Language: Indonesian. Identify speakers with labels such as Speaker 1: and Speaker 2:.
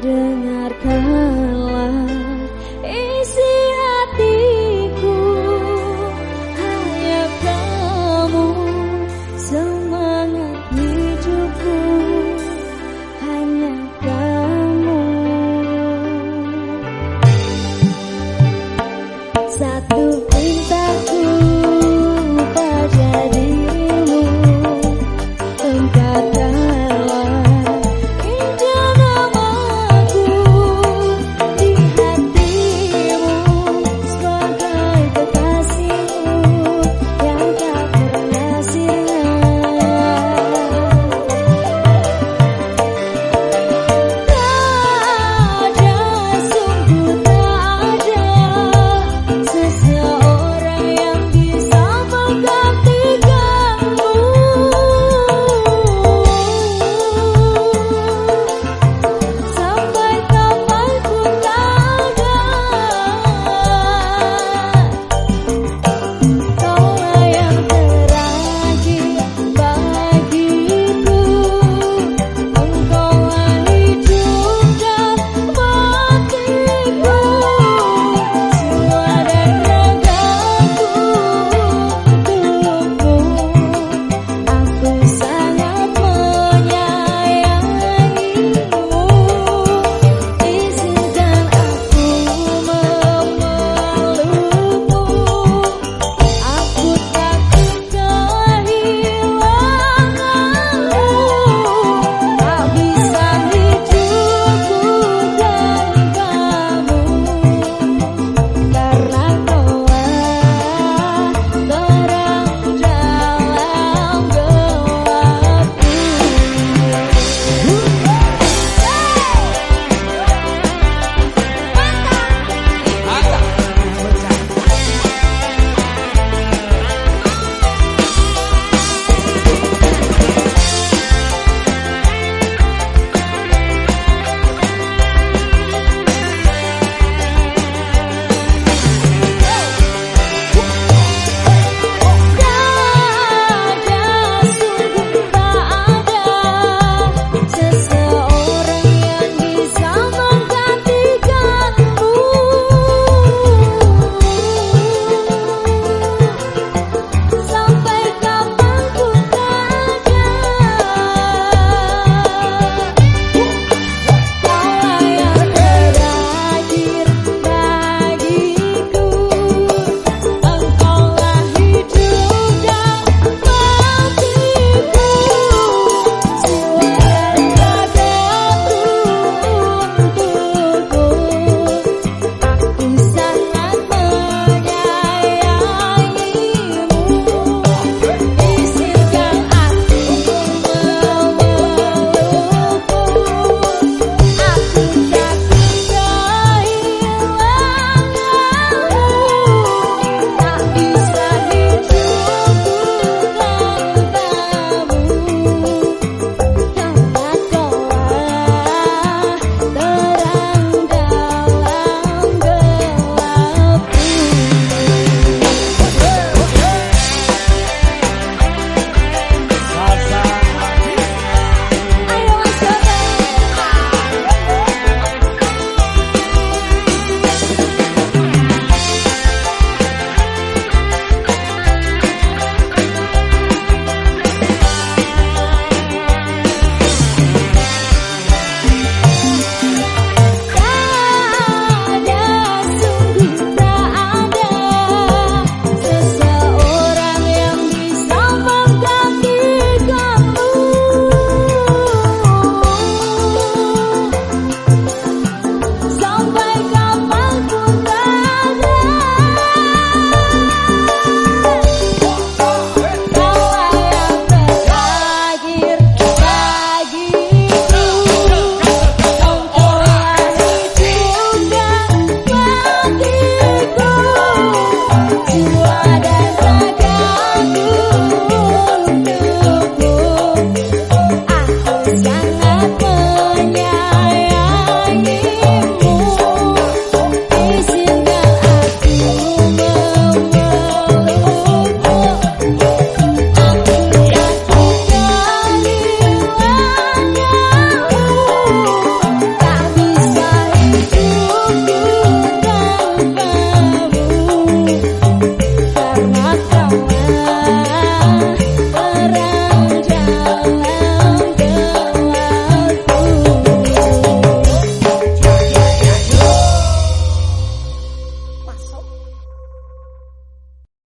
Speaker 1: dengarkan